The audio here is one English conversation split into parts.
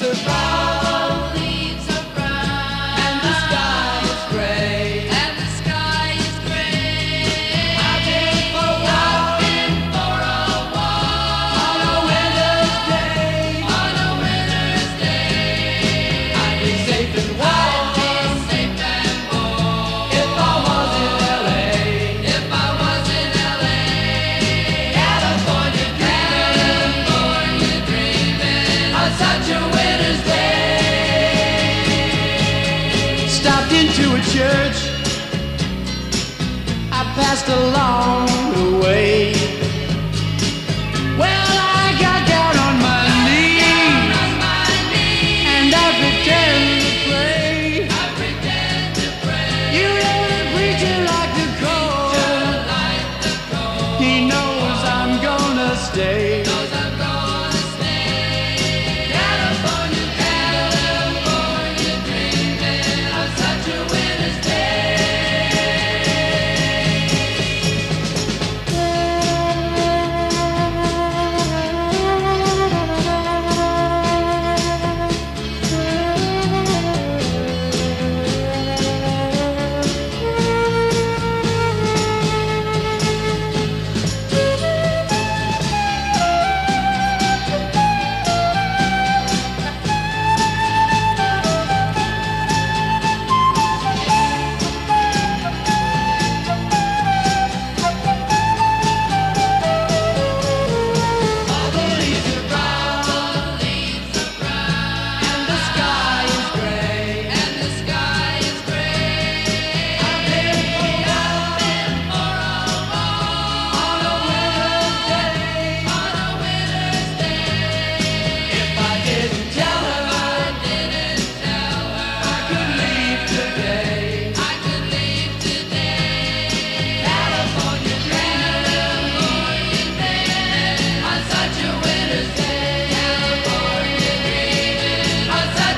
survive. to a church I passed along the way. Well, I got down on my knees and I pretend to pray. You hear the preacher like the call. He knows.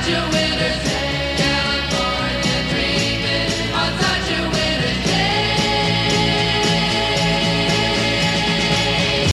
graduate.